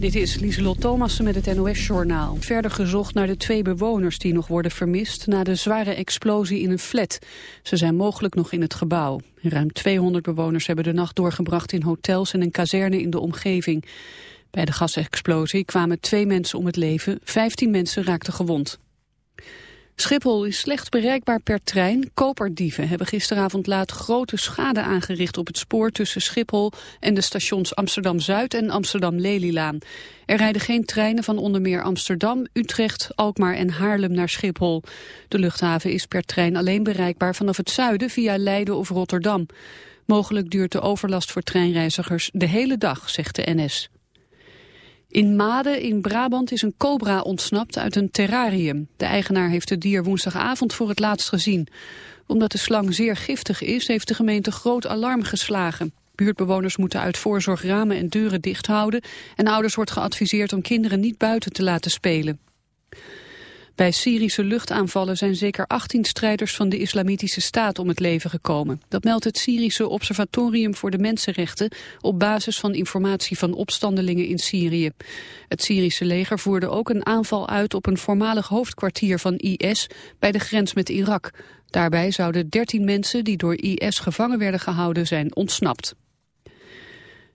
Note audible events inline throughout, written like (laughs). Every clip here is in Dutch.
Dit is Lieselot Thomassen met het NOS-journaal. Verder gezocht naar de twee bewoners die nog worden vermist... na de zware explosie in een flat. Ze zijn mogelijk nog in het gebouw. Ruim 200 bewoners hebben de nacht doorgebracht in hotels... en een kazerne in de omgeving. Bij de gasexplosie kwamen twee mensen om het leven. 15 mensen raakten gewond. Schiphol is slecht bereikbaar per trein. Koperdieven hebben gisteravond laat grote schade aangericht op het spoor tussen Schiphol en de stations Amsterdam-Zuid en Amsterdam-Lelylaan. Er rijden geen treinen van onder meer Amsterdam, Utrecht, Alkmaar en Haarlem naar Schiphol. De luchthaven is per trein alleen bereikbaar vanaf het zuiden via Leiden of Rotterdam. Mogelijk duurt de overlast voor treinreizigers de hele dag, zegt de NS. In Maden in Brabant is een cobra ontsnapt uit een terrarium. De eigenaar heeft het dier woensdagavond voor het laatst gezien. Omdat de slang zeer giftig is, heeft de gemeente groot alarm geslagen. Buurtbewoners moeten uit voorzorg ramen en deuren dicht houden... en ouders wordt geadviseerd om kinderen niet buiten te laten spelen. Bij Syrische luchtaanvallen zijn zeker 18 strijders van de Islamitische Staat om het leven gekomen. Dat meldt het Syrische Observatorium voor de Mensenrechten op basis van informatie van opstandelingen in Syrië. Het Syrische leger voerde ook een aanval uit op een voormalig hoofdkwartier van IS bij de grens met Irak. Daarbij zouden 13 mensen die door IS gevangen werden gehouden zijn ontsnapt.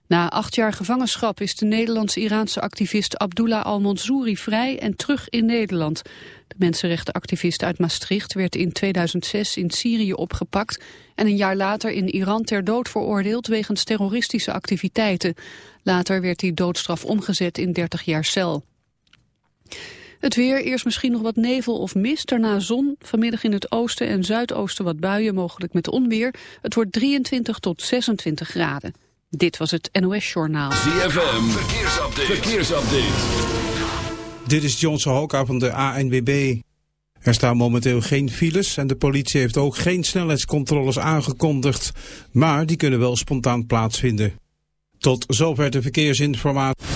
Na acht jaar gevangenschap is de Nederlands-Iraanse activist Abdullah al-Mansouri vrij en terug in Nederland. De mensenrechtenactivist uit Maastricht werd in 2006 in Syrië opgepakt en een jaar later in Iran ter dood veroordeeld wegens terroristische activiteiten. Later werd die doodstraf omgezet in 30 jaar cel. Het weer, eerst misschien nog wat nevel of mist, daarna zon. Vanmiddag in het oosten en zuidoosten wat buien, mogelijk met onweer. Het wordt 23 tot 26 graden. Dit was het NOS Journaal. ZFM, verkeersupdate. verkeersupdate. Dit is Johnson Hoka van de ANWB. Er staan momenteel geen files en de politie heeft ook geen snelheidscontroles aangekondigd. Maar die kunnen wel spontaan plaatsvinden. Tot zover de verkeersinformatie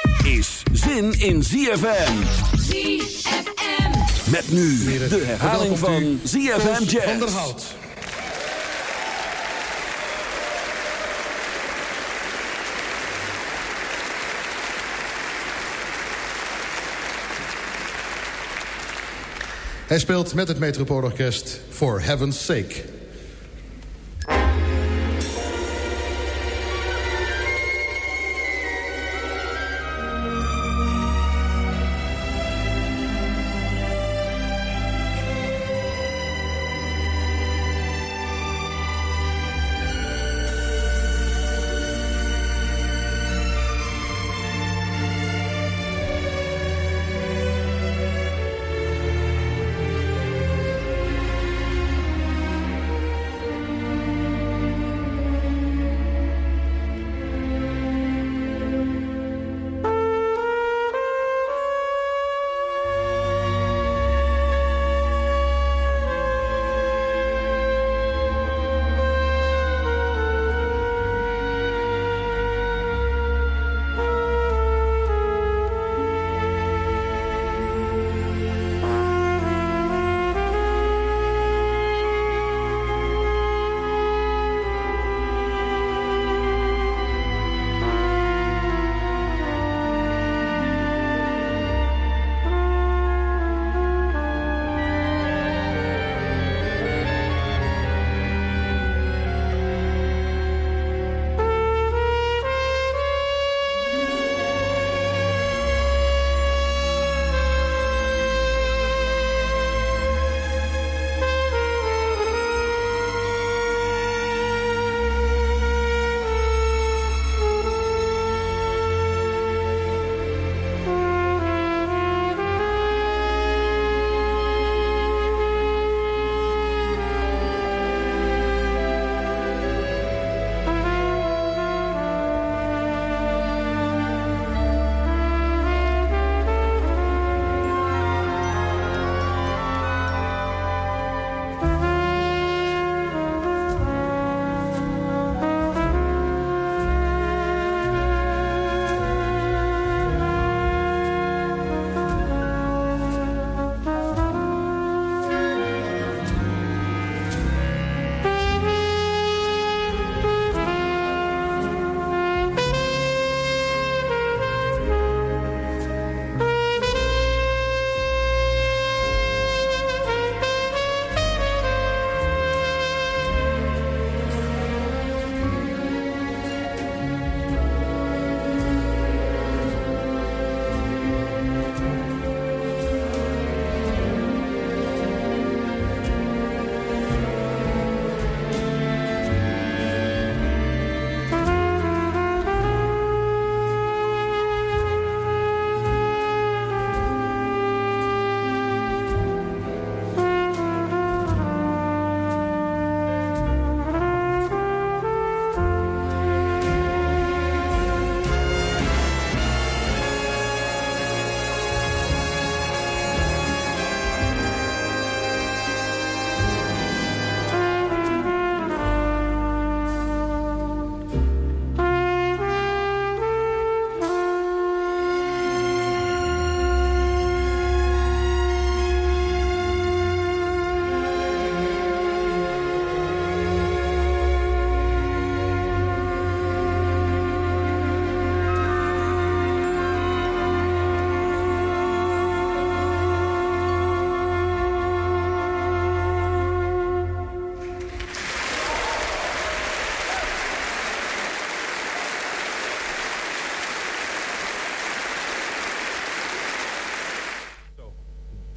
Is zin in ZFM. ZFM. Met nu de herhaling van ZFM Jazz. Van der Hout. Hij speelt met het Metropoolorkest For Heaven's Sake.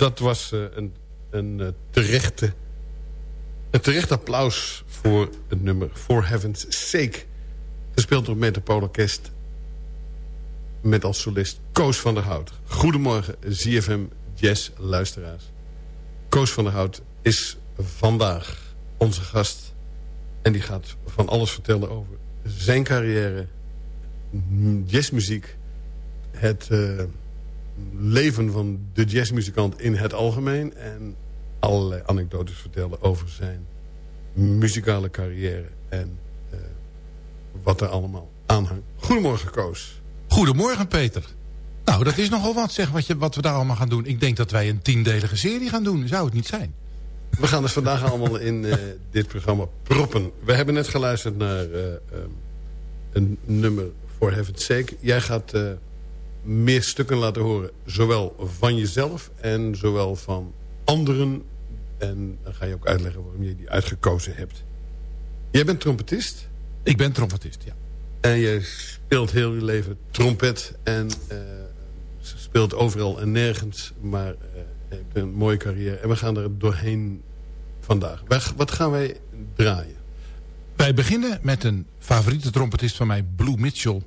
Dat was uh, een, een, uh, terechte, een terecht applaus voor het nummer For Heaven's Sake. Gespeeld door Metropoolorkest met als solist Koos van der Hout. Goedemorgen ZFM Jazz luisteraars. Koos van der Hout is vandaag onze gast. En die gaat van alles vertellen over zijn carrière, jazzmuziek... het uh, leven van de jazzmuzikant in het algemeen... en allerlei anekdotes vertellen over zijn muzikale carrière... en uh, wat er allemaal aanhangt. Goedemorgen, Koos. Goedemorgen, Peter. Nou, dat is nogal wat, zeg, wat, je, wat we daar allemaal gaan doen. Ik denk dat wij een tiendelige serie gaan doen. Zou het niet zijn? We gaan dus vandaag allemaal in uh, dit programma proppen. We hebben net geluisterd naar uh, um, een nummer voor Heaven's Sake. Jij gaat meer stukken laten horen. Zowel van jezelf en zowel van anderen. En dan ga je ook uitleggen waarom je die uitgekozen hebt. Jij bent trompetist? Ik ben trompetist, ja. En je speelt heel je leven trompet. En speelt overal en nergens. Maar hebt een mooie carrière. En we gaan er doorheen vandaag. Wat gaan wij draaien? Wij beginnen met een favoriete trompetist van mij, Blue Mitchell.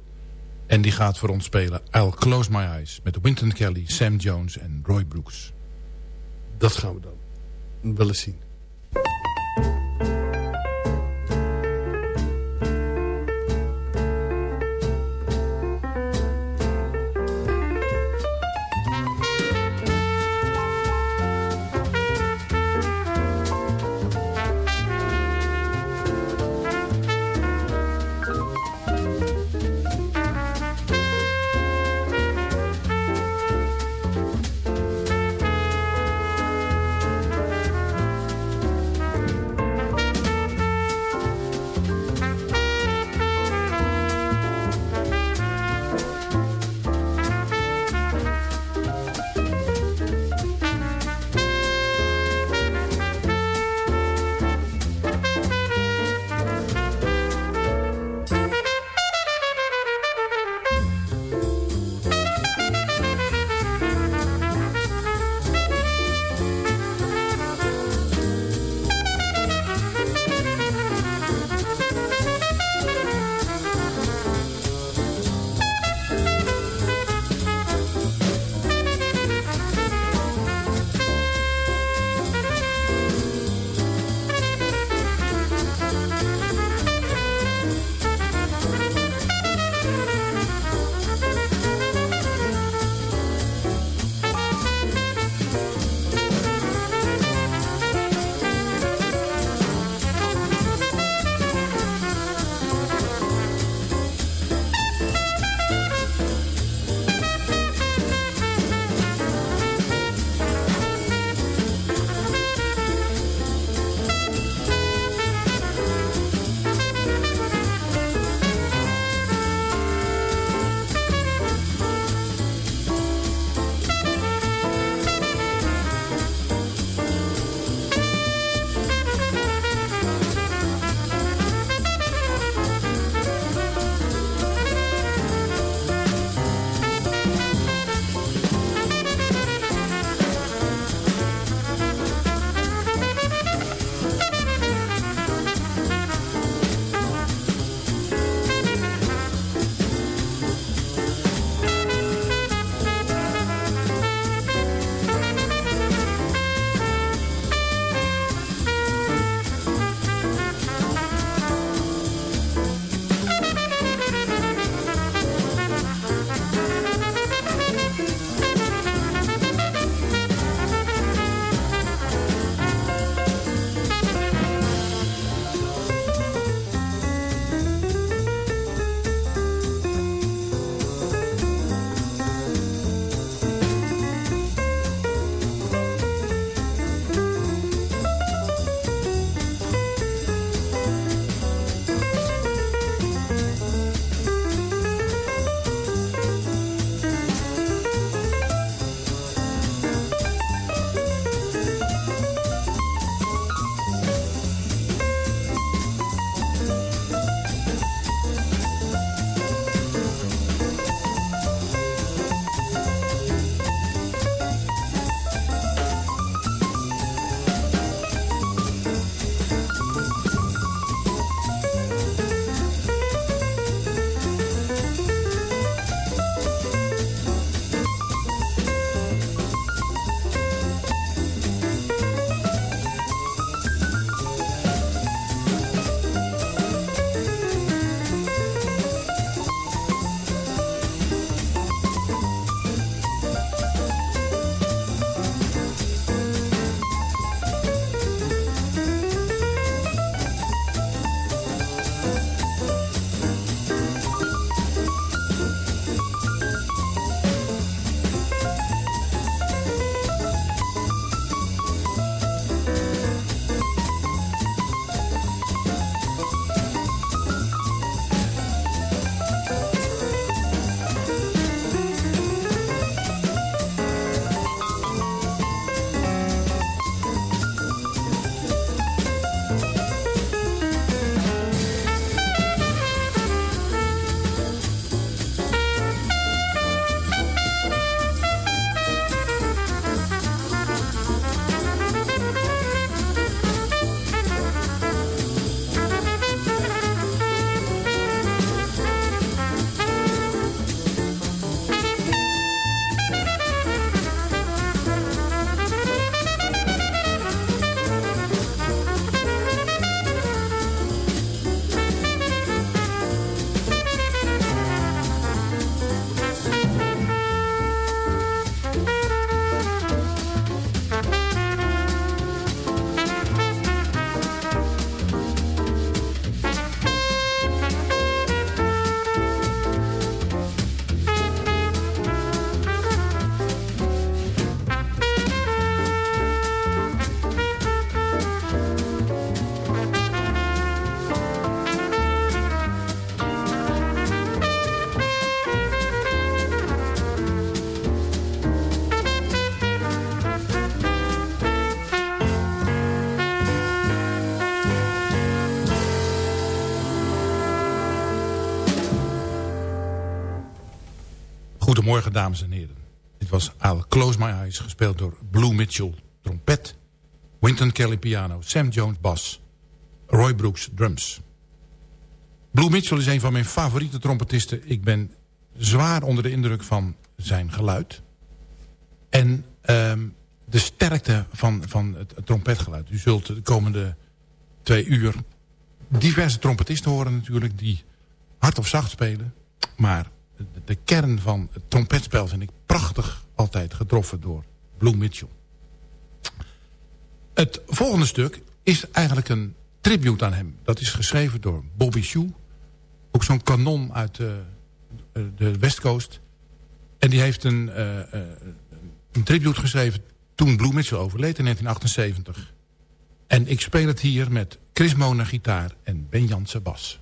En die gaat voor ons spelen I'll Close My Eyes. Met Winton Kelly, Sam Jones en Roy Brooks. Dat gaan we dan wel eens zien. Dames en heren. Dit was I'll Close My Eyes, gespeeld door Blue Mitchell, trompet. Winton Kelly piano, Sam Jones bas, Roy Brooks drums. Blue Mitchell is een van mijn favoriete trompetisten. Ik ben zwaar onder de indruk van zijn geluid. En um, de sterkte van, van het, trompetgeluid. U zult de komende twee uur diverse trompetisten horen natuurlijk... die hard of zacht spelen. Maar de, kern van het trompetspel vind ik prachtig altijd getroffen door Blue Mitchell. Het volgende stuk is eigenlijk een tribute aan hem. Dat is geschreven door Bobby Shoe. Ook zo'n kanon uit de, de West Coast. En die heeft een, uh, een tribute geschreven toen Blue Mitchell overleed in 1978. En ik speel het hier met Chris Mona gitaar en Ben Jansen bas.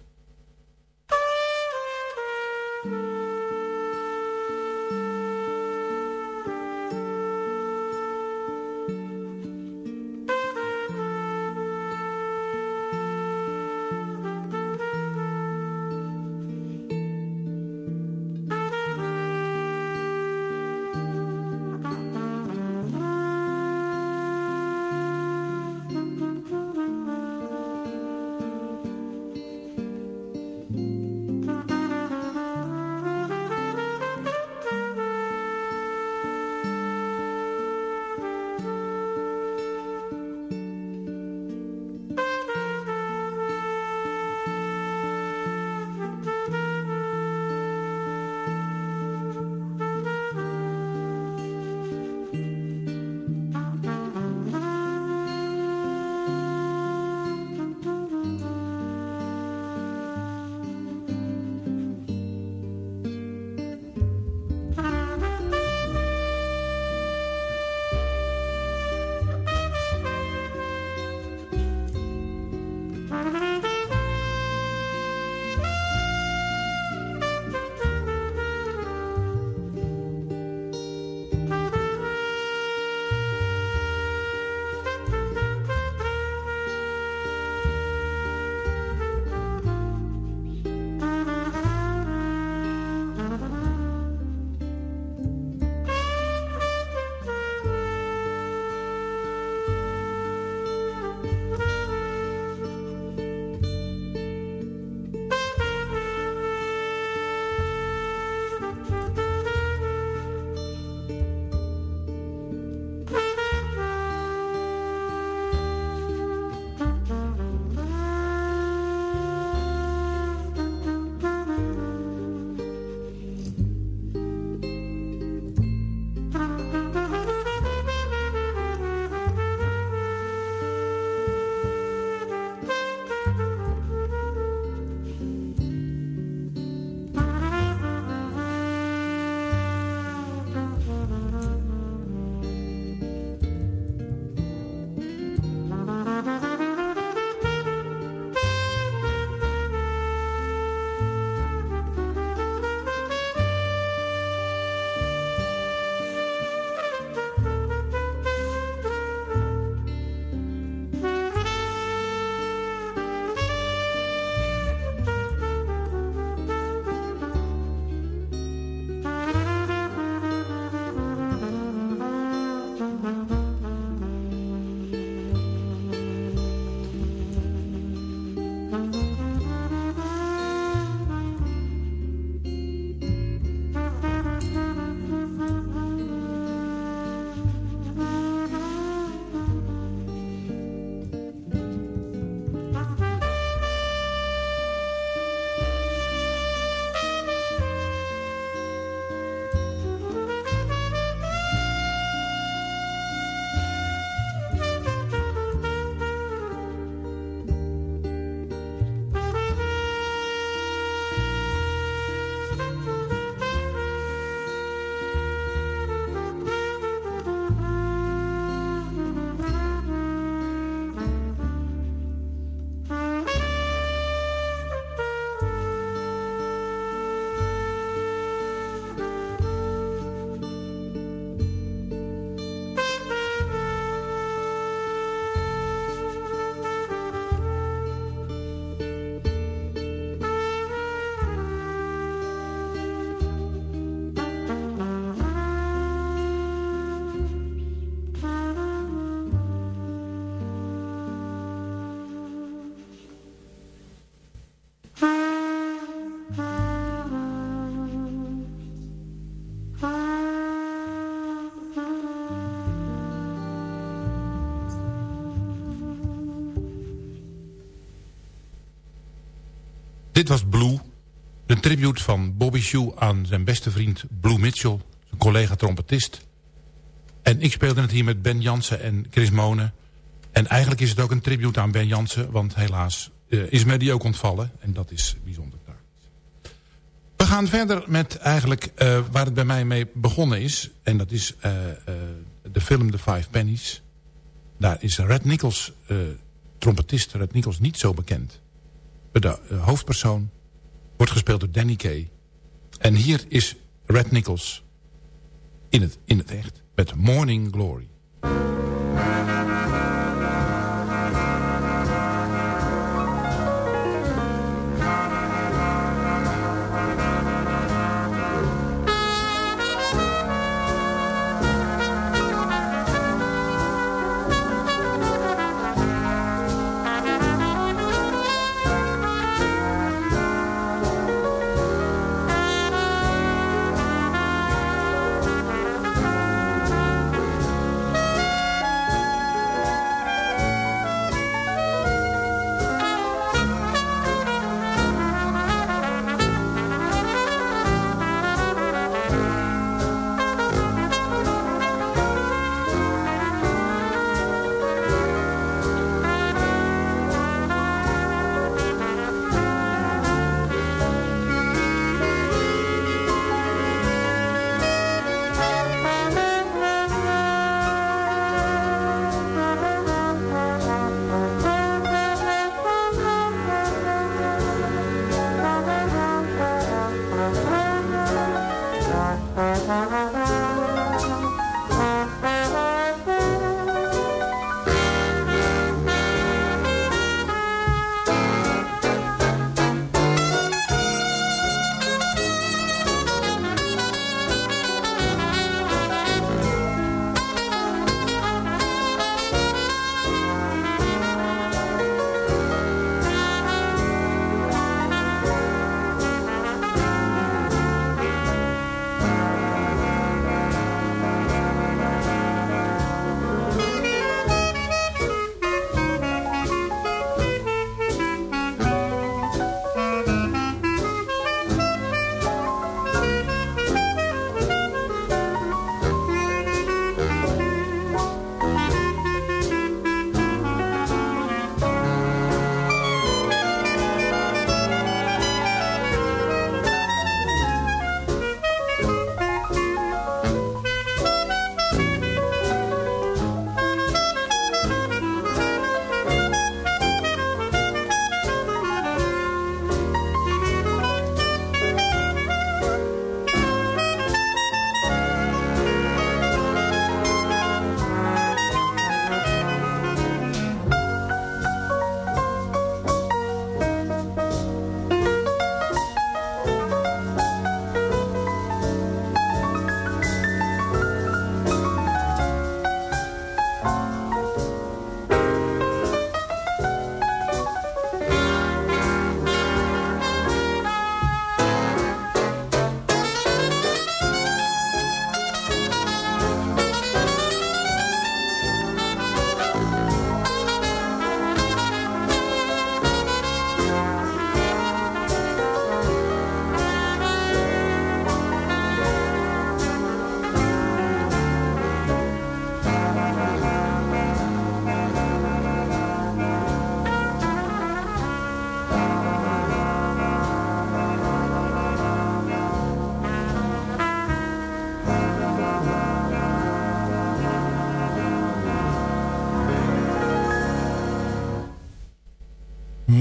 Dit was Blue. Een tribute van Bobby Shoe aan zijn beste vriend Blue Mitchell. Zijn collega trompetist. En ik speelde het hier met Ben Jansen en Chris Monen. En eigenlijk is het ook een tribute aan Ben Jansen. Want helaas uh, is mij die ook ontvallen. En dat is bijzonder. We gaan verder met eigenlijk uh, waar het bij mij mee begonnen is. En dat is uh, de film The Five Pennies. Daar is Red Nichols, trompetist Red Nichols, niet zo bekend. De hoofdpersoon wordt gespeeld door Danny Kay. En hier is Red Nichols in het, in het echt met Morning Glory.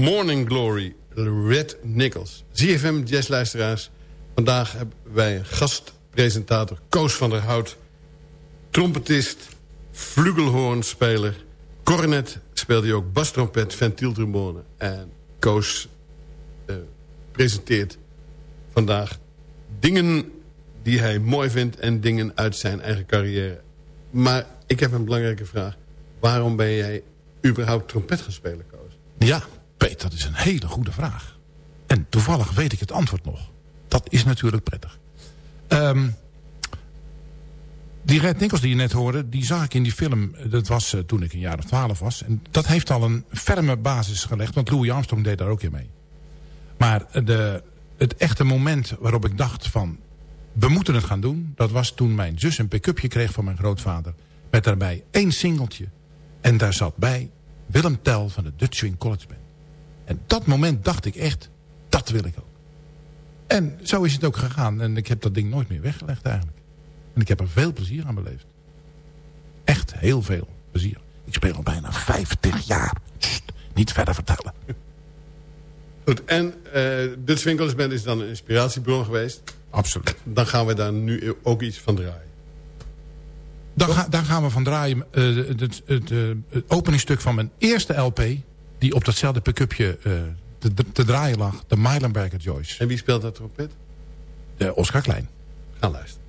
Morning Glory, Red Nichols. ZFM jazzluisteraars. Vandaag hebben wij een gastpresentator Koos van der Hout. Trompetist, flugelhoornspeler. Cornet speelde hij ook bastrompet, ventieltrombone. En Koos uh, presenteert vandaag dingen die hij mooi vindt... en dingen uit zijn eigen carrière. Maar ik heb een belangrijke vraag. Waarom ben jij überhaupt trompet gaan spelen, Koos? Ja, Peet, dat is een hele goede vraag. En toevallig weet ik het antwoord nog. Dat is natuurlijk prettig. Um, die Red Nichols die je net hoorde, die zag ik in die film. Dat was uh, toen ik een jaar of twaalf was. En dat heeft al een ferme basis gelegd, want Louis Armstrong deed daar ook in mee. Maar de, het echte moment waarop ik dacht van... we moeten het gaan doen... dat was toen mijn zus een pick-upje kreeg van mijn grootvader... met daarbij één singeltje. En daar zat bij Willem Tel van de Dutch Swing College Band. En dat moment dacht ik echt, dat wil ik ook. En zo is het ook gegaan. En ik heb dat ding nooit meer weggelegd eigenlijk. En ik heb er veel plezier aan beleefd. Echt heel veel plezier. Ik speel al bijna 50 jaar. niet verder vertellen. Goed, en uh, Band is dan een inspiratiebron geweest. Absoluut. Dan gaan we daar nu ook iets van draaien. Dan ga, daar gaan we van draaien. Uh, het, het, uh, het openingstuk van mijn eerste LP... die op datzelfde pick-upje te, te, draaien lag. De Meilenberger Joyce. En wie speelt dat trompet? Oscar Klein. Gaan luisteren.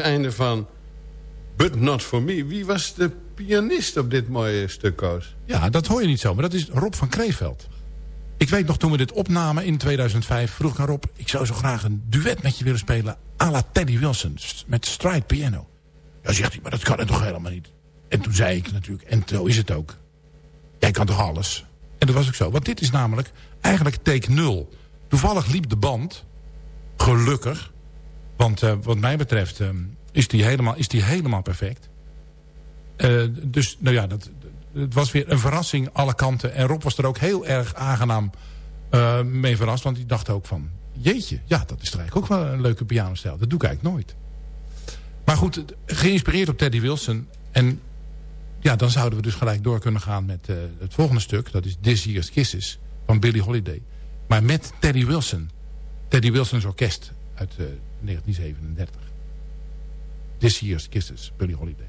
Einde van But Not For Me. Wie was de pianist op dit mooie stuk, Koos? Ja, dat hoor je niet zo, maar dat is Rob van Kreeveld. Ik weet nog, toen we dit opnamen in 2005... vroeg ik aan Rob, ik zou zo graag een duet met je willen spelen... à la Teddy Wilson, met stride piano. Ja, zegt hij, maar dat kan het toch helemaal niet? En toen zei ik natuurlijk, en zo is het ook. Jij kan toch alles? En dat was ook zo, want dit is namelijk eigenlijk take nul. Toevallig liep de band, gelukkig... want uh, wat mij betreft uh, is, die helemaal, is die helemaal perfect... Uh, dus nou ja, dat, het was weer een verrassing alle kanten. En Rob was er ook heel erg aangenaam uh, mee verrast. Want hij dacht ook van, jeetje, ja, dat is toch eigenlijk ook wel een leuke pianostijl. Dat doe ik eigenlijk nooit. Maar goed, geïnspireerd op Teddy Wilson. En ja, dan zouden we dus gelijk door kunnen gaan met het volgende stuk. Dat is This Year's Kisses van Billie Holiday. Maar met Teddy Wilson. Teddy Wilson's orkest uit 1937. This Year's Kisses, Billie Holiday.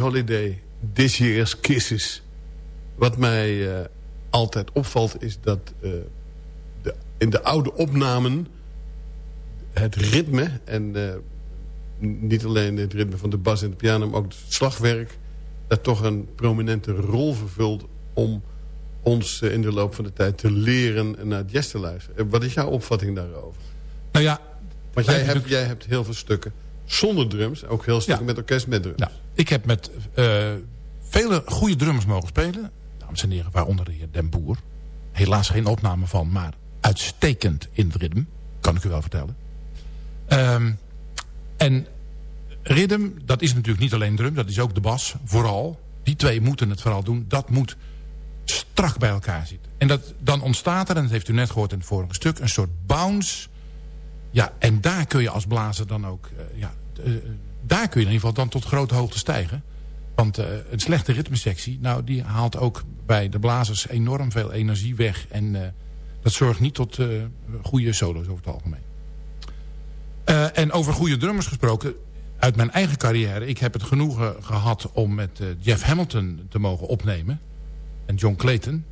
Billie Holiday, This Year's Kisses. Wat mij uh, altijd opvalt is dat uh, de, in de oude opnamen... het ritme en uh, niet alleen het ritme van de bas en de piano... maar ook het slagwerk... dat toch een prominente rol vervult om ons in de loop van de tijd te leren en naar jazz te luisteren. Wat is jouw opvatting daarover? Nou ja... Want jij hebt, jij hebt heel veel stukken zonder drums. Ook heel stukken met orkest met drums. Ja. Ik heb met uh, vele goede drummers mogen spelen. Dames en heren, waaronder de heer Den Boer. Helaas geen opname van, maar uitstekend in het ritme. Kan ik u wel vertellen. Um, en ritme, dat is natuurlijk niet alleen drum. Dat is ook de bas, vooral. Die twee moeten het vooral doen. Dat moet strak bij elkaar zit. En dat, dan ontstaat er, en dat heeft u net gehoord in het vorige stuk... een soort bounce. Ja, en daar kun je als blazer dan ook... Uh, ja, uh, daar kun je in ieder geval dan tot grote hoogte stijgen. Want uh, een slechte ritmesectie... nou, die haalt ook bij de blazers enorm veel energie weg. En dat zorgt niet tot goede solo's over het algemeen. en over goede drummers gesproken uit mijn eigen carrière... ik heb het genoegen gehad om met Jeff Hamilton te mogen opnemen. En John Clayton.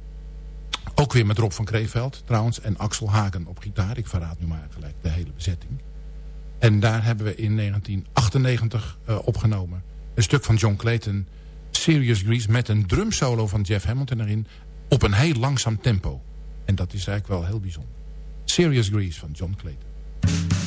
Ook weer met Rob van Kreeveld trouwens. En Axel Hagen op gitaar. Ik verraad nu maar gelijk de hele bezetting. En daar hebben we in 1998 uh, opgenomen. Een stuk van John Clayton. Serious Grease met een drumsolo van Jeff Hamilton erin. Op een heel langzaam tempo. En dat is eigenlijk wel heel bijzonder. Serious Grease van John Clayton.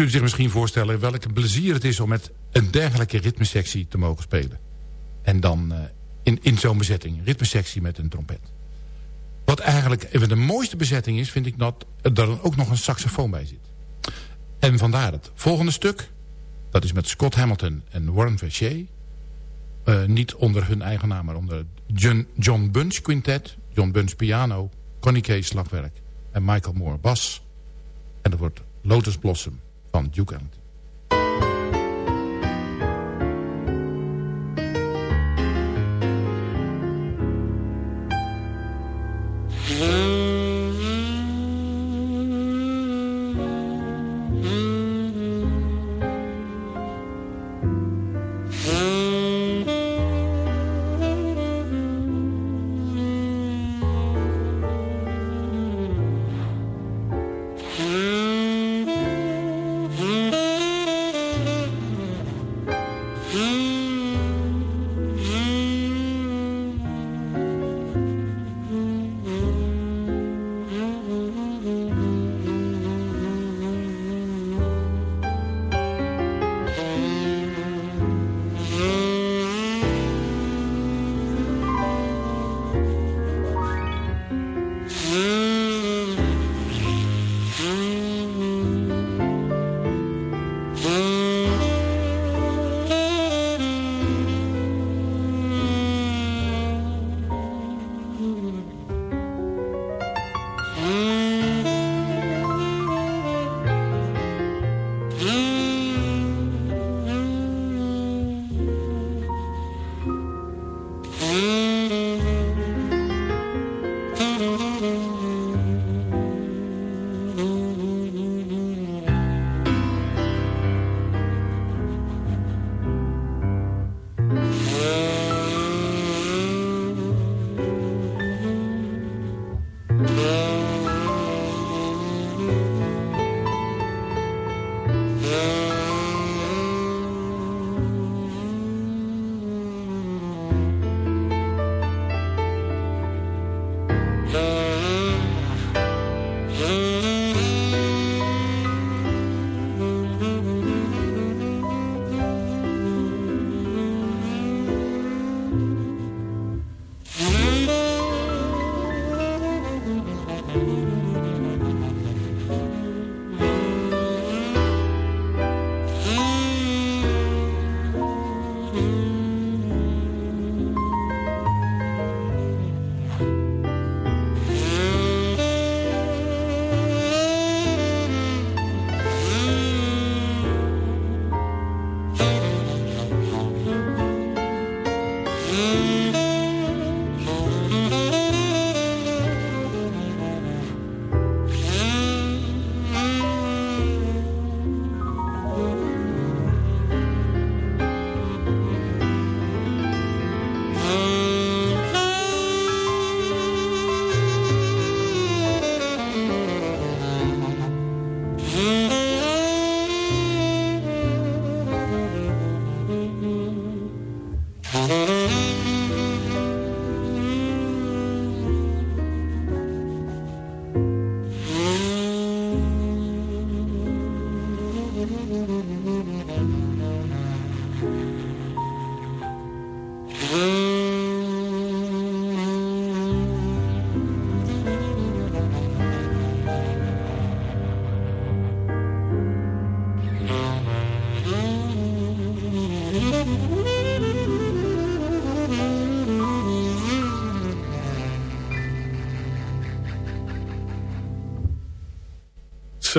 Kunt zich misschien voorstellen welke plezier het is... om met een dergelijke ritmesectie te mogen spelen. En dan uh, in, in zo'n bezetting. Ritmesectie met een trompet. Wat eigenlijk even de mooiste bezetting is... vind ik dat er dan ook nog een saxofoon bij zit. En vandaar het volgende stuk. Dat is met Scott Hamilton en Warren Vershey. Uh, niet onder hun eigen naam, maar onder John, John Bunch Quintet. John Bunch piano, Connie Kay slagwerk en Michael Moore bas. En dat wordt Lotus Blossom van Duke.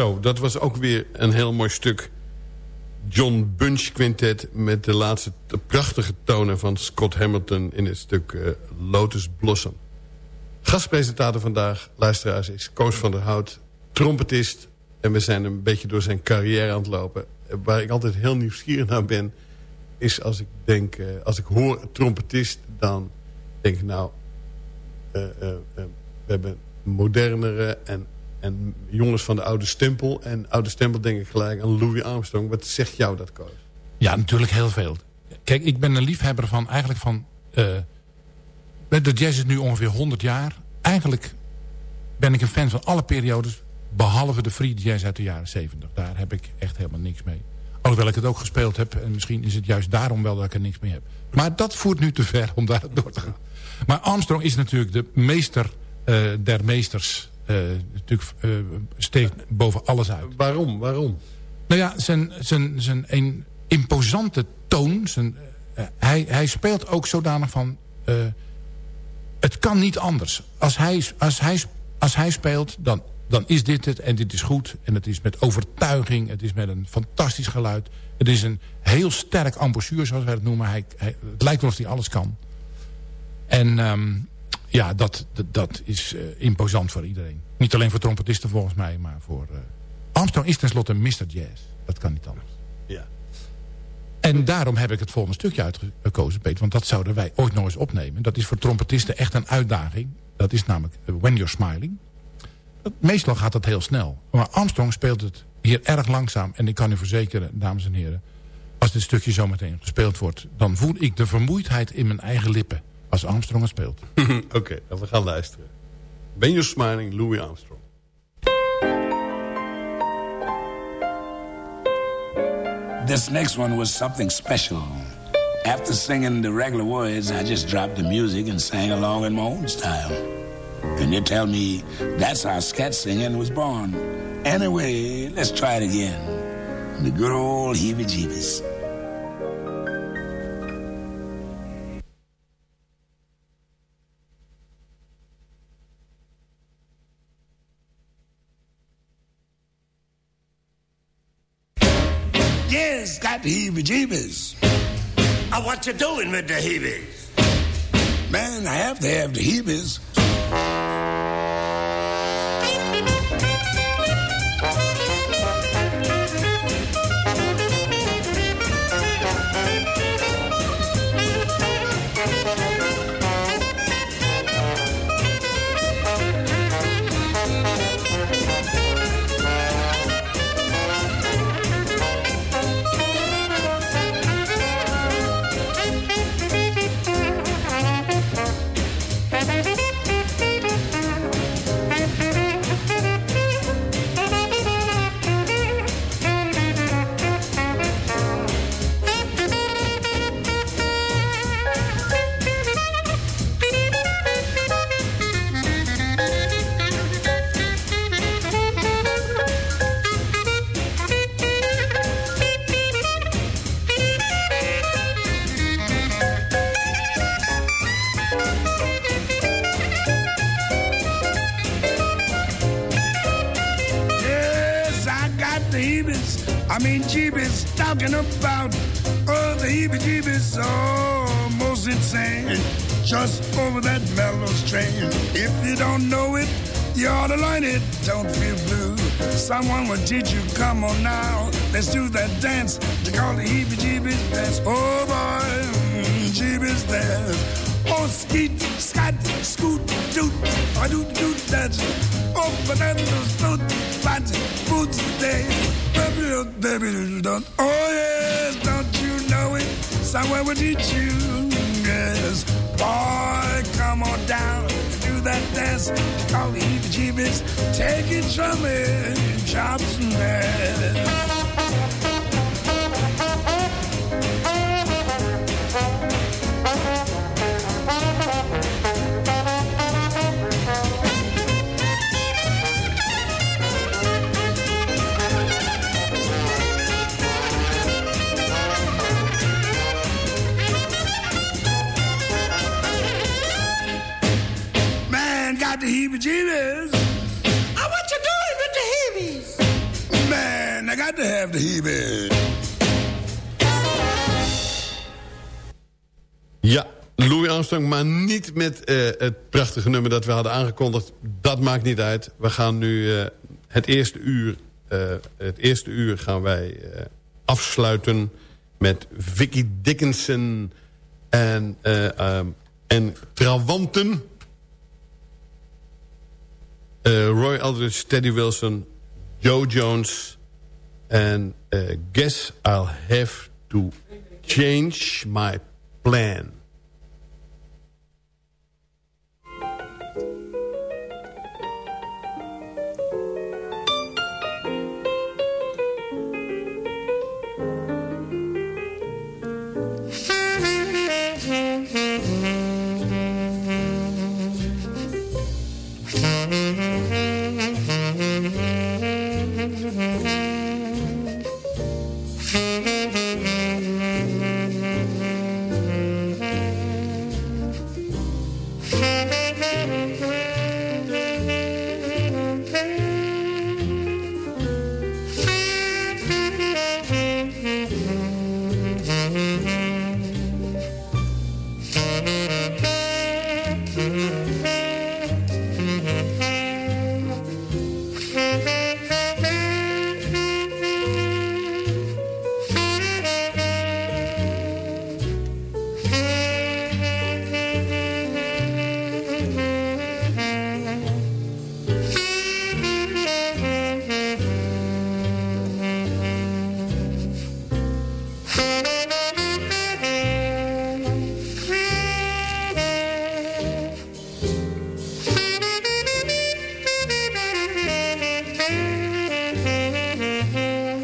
Dat was ook weer een heel mooi stuk. John Bunch Quintet met de laatste prachtige tonen van Scott Hamilton... in het stuk uh, Lotus Blossom. Gastpresentator vandaag, luisteraars, is Koos van der Hout, trompetist. En we zijn een beetje door zijn carrière aan het lopen. Waar ik altijd heel nieuwsgierig naar ben... is als ik denk, uh, als ik hoor trompetist... dan denk ik nou... Uh, we hebben modernere en en jongens van de oude stempel. En oude stempel denk ik gelijk aan Louis Armstrong. Wat zegt jou dat, Koos? Ja, natuurlijk heel veel. Kijk, ik ben een liefhebber van eigenlijk van... Uh, de jazz is nu ongeveer 100 jaar. Eigenlijk ben ik een fan van alle periodes. Behalve de free jazz uit de jaren 70. Daar heb ik echt helemaal niks mee. Alhoewel ik het ook gespeeld heb. En misschien is het juist daarom wel dat ik er niks mee heb. Maar dat voert nu te ver om daar door te gaan. Maar Armstrong is natuurlijk de meester uh, der meesters. Uh, natuurlijk uh, steekt boven alles uit. Waarom? Waarom? Nou ja, zijn, zijn, zijn een imposante toon. Zijn, hij, hij speelt ook zodanig van... het kan niet anders. Als hij, als hij, als hij speelt, dan dan is dit het en dit is goed. En het is met overtuiging, het is met een fantastisch geluid. Het is een heel sterk embouchure, zoals wij het noemen. Hij, hij, het lijkt alsof hij alles kan. En um, ja, dat, dat, dat is uh, imposant voor iedereen. Niet alleen voor trompetisten volgens mij, maar voor... Uh... Armstrong is tenslotte Mr. Jazz. Dat kan niet anders. Ja. En daarom heb ik het volgende stukje uitgekozen, Peter. Want dat zouden wij ooit nog eens opnemen. Dat is voor trompetisten echt een uitdaging. Dat is namelijk When You're Smiling. Meestal gaat dat heel snel. Maar Armstrong speelt het hier erg langzaam. En ik kan u verzekeren, dames en heren... als dit stukje zometeen gespeeld wordt... dan voel ik de vermoeidheid in mijn eigen lippen... als Armstrong het speelt. (laughs) Oké, okay, we gaan luisteren. Ben you smiling, Louis Armstrong. This next one was something special. After singing the regular words, I just dropped the music and sang along in my own style. And you tell me that's how scat singing was born. Anyway, let's try it again. The good old heebie-jeebies. Got the heebie-jeebies. Uh, what you doing with the heebies? Man, I have to have the heebies. About oh the heebie-jeebies almost insane. Just over that mellow strain. If you don't know it you ought to learn it. Don't feel blue. Someone will teach you come on now let's do that dance. They call the heebie-jeebies dance. Oh boy jeebies dance. Oh, skeet, scat, scoot, doot, a doot, doot, that's oh, bananas, doot, fat, boots, day, baby, baby, don't, oh, Somewhere will teach you, yes. Boy, come on down, do that dance, call the heebie-jeebies, take it from me, chops and ass. Heebie-jeebies. Oh, what you doing with the heebies? Man, I got to have the heebies. Ja, Louis Armstrong, maar niet met uh, het prachtige nummer dat we hadden aangekondigd. Dat maakt niet uit. We gaan nu uh, het eerste uur, uh, het eerste uur gaan wij afsluiten met Vicky Dickinson en, um, en Trawanten. Uh, Roy Aldridge, Teddy Wilson, Joe Jones. And uh, guess I'll have to change my plan.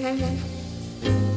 hey, hey.